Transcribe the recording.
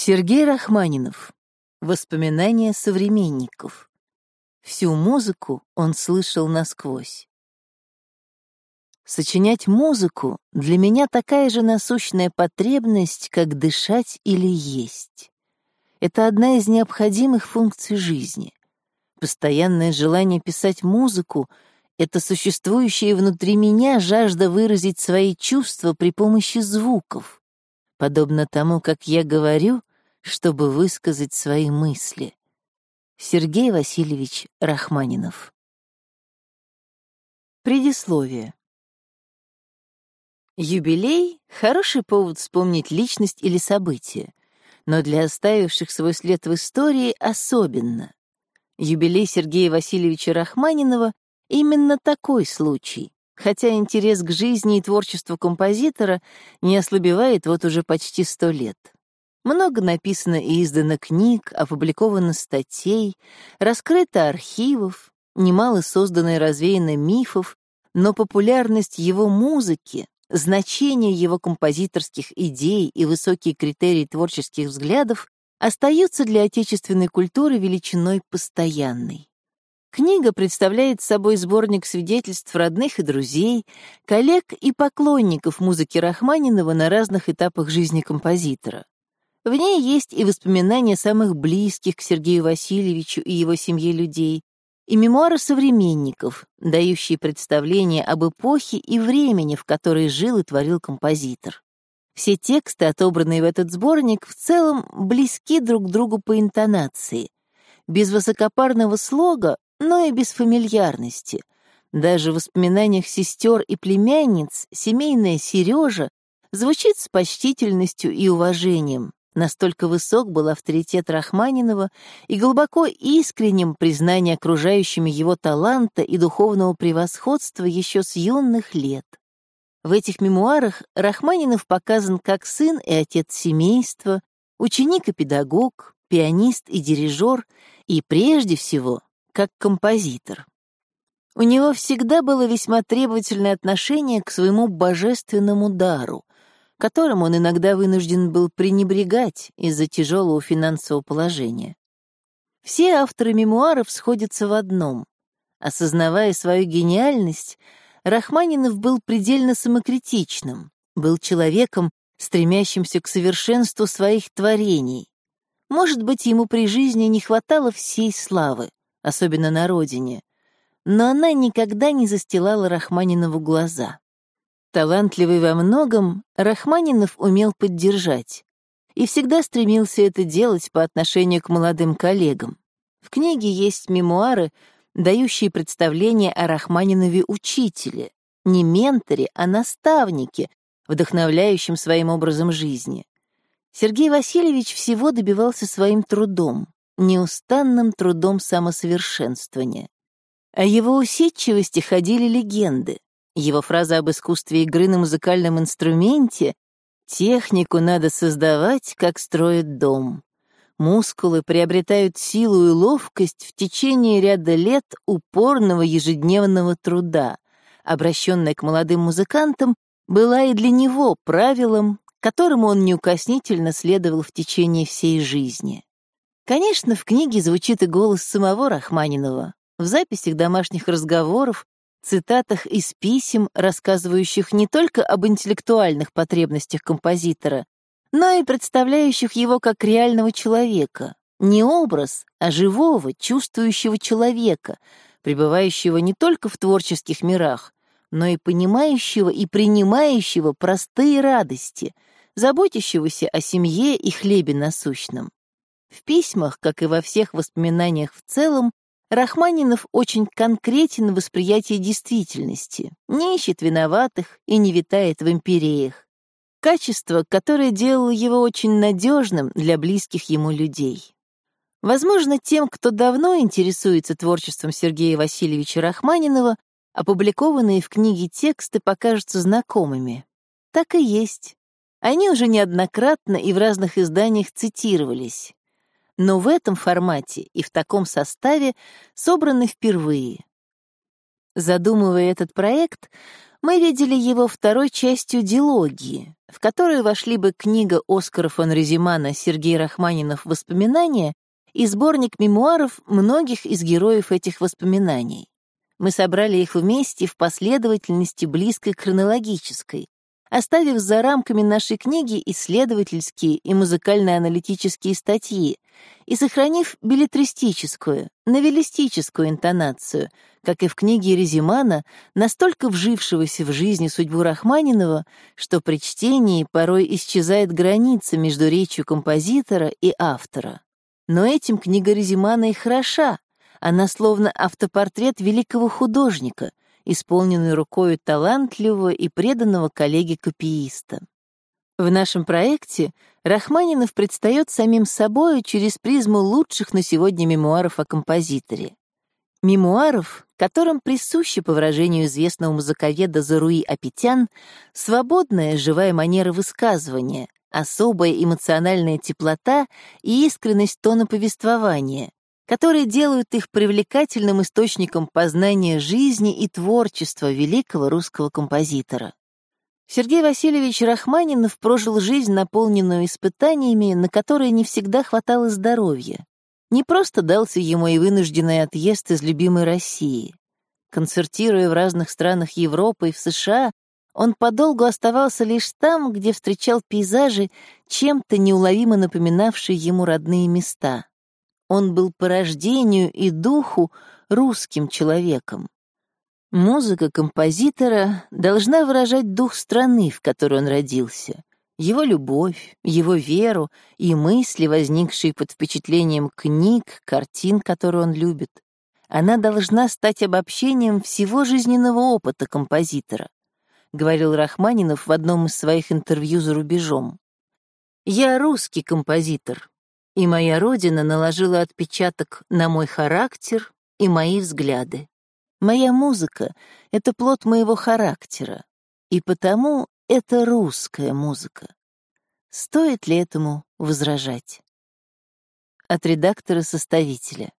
Сергей Рахманинов. Воспоминания современников. Всю музыку он слышал насквозь. Сочинять музыку для меня такая же насущная потребность, как дышать или есть. Это одна из необходимых функций жизни. Постоянное желание писать музыку — это существующая внутри меня жажда выразить свои чувства при помощи звуков, подобно тому, как я говорю, чтобы высказать свои мысли. Сергей Васильевич Рахманинов Предисловие Юбилей — хороший повод вспомнить личность или событие, но для оставивших свой след в истории особенно. Юбилей Сергея Васильевича Рахманинова — именно такой случай, хотя интерес к жизни и творчеству композитора не ослабевает вот уже почти сто лет. Много написано и издано книг, опубликовано статей, раскрыто архивов, немало создано и развеяно мифов, но популярность его музыки, значение его композиторских идей и высокие критерии творческих взглядов остаются для отечественной культуры величиной постоянной. Книга представляет собой сборник свидетельств родных и друзей, коллег и поклонников музыки Рахманинова на разных этапах жизни композитора. В ней есть и воспоминания самых близких к Сергею Васильевичу и его семье людей, и мемуары современников, дающие представление об эпохе и времени, в которой жил и творил композитор. Все тексты, отобранные в этот сборник, в целом близки друг другу по интонации, без высокопарного слога, но и без фамильярности. Даже в воспоминаниях сестер и племянниц семейная Сережа звучит с почтительностью и уважением. Настолько высок был авторитет Рахманинова и глубоко искренним признание окружающими его таланта и духовного превосходства еще с юных лет. В этих мемуарах Рахманинов показан как сын и отец семейства, ученик и педагог, пианист и дирижер, и прежде всего как композитор. У него всегда было весьма требовательное отношение к своему божественному дару, которым он иногда вынужден был пренебрегать из-за тяжелого финансового положения. Все авторы мемуаров сходятся в одном. Осознавая свою гениальность, Рахманинов был предельно самокритичным, был человеком, стремящимся к совершенству своих творений. Может быть, ему при жизни не хватало всей славы, особенно на родине, но она никогда не застилала Рахманинову глаза. Талантливый во многом, Рахманинов умел поддержать и всегда стремился это делать по отношению к молодым коллегам. В книге есть мемуары, дающие представление о Рахманинове учителе, не менторе, а наставнике, вдохновляющем своим образом жизни. Сергей Васильевич всего добивался своим трудом, неустанным трудом самосовершенствования. О его усидчивости ходили легенды. Его фраза об искусстве игры на музыкальном инструменте «Технику надо создавать, как строят дом». Мускулы приобретают силу и ловкость в течение ряда лет упорного ежедневного труда, обращенная к молодым музыкантам, была и для него правилом, которому он неукоснительно следовал в течение всей жизни. Конечно, в книге звучит и голос самого Рахманинова. В записях домашних разговоров, цитатах из писем, рассказывающих не только об интеллектуальных потребностях композитора, но и представляющих его как реального человека. Не образ, а живого, чувствующего человека, пребывающего не только в творческих мирах, но и понимающего и принимающего простые радости, заботящегося о семье и хлебе насущном. В письмах, как и во всех воспоминаниях в целом, Рахманинов очень конкретен в восприятии действительности, не ищет виноватых и не витает в империях. Качество, которое делало его очень надежным для близких ему людей. Возможно, тем, кто давно интересуется творчеством Сергея Васильевича Рахманинова, опубликованные в книге тексты покажутся знакомыми. Так и есть. Они уже неоднократно и в разных изданиях цитировались но в этом формате и в таком составе собраны впервые. Задумывая этот проект, мы видели его второй частью дилогии, в которую вошли бы книга Оскара фон Резимана «Сергей Рахманинов. Воспоминания» и сборник мемуаров многих из героев этих воспоминаний. Мы собрали их вместе в последовательности близкой к хронологической, оставив за рамками нашей книги исследовательские и музыкально-аналитические статьи и сохранив билетристическую, новеллистическую интонацию, как и в книге Резимана, настолько вжившегося в жизни судьбу Рахманинова, что при чтении порой исчезает граница между речью композитора и автора. Но этим книга Резимана и хороша, она словно автопортрет великого художника — исполненный рукою талантливого и преданного коллеги-копииста. В нашем проекте Рахманинов предстает самим собою через призму лучших на сегодня мемуаров о композиторе. Мемуаров, которым присуща, по выражению известного музыковеда Заруи Апетян, свободная живая манера высказывания, особая эмоциональная теплота и искренность тона повествования, которые делают их привлекательным источником познания жизни и творчества великого русского композитора. Сергей Васильевич Рахманинов прожил жизнь, наполненную испытаниями, на которые не всегда хватало здоровья. Не просто дался ему и вынужденный отъезд из любимой России. Концертируя в разных странах Европы и в США, он подолгу оставался лишь там, где встречал пейзажи, чем-то неуловимо напоминавшие ему родные места. Он был по рождению и духу русским человеком. Музыка композитора должна выражать дух страны, в которой он родился, его любовь, его веру и мысли, возникшие под впечатлением книг, картин, которые он любит. Она должна стать обобщением всего жизненного опыта композитора, говорил Рахманинов в одном из своих интервью за рубежом. «Я русский композитор, и моя родина наложила отпечаток на мой характер и мои взгляды. Моя музыка — это плод моего характера, и потому это русская музыка. Стоит ли этому возражать? От редактора-составителя.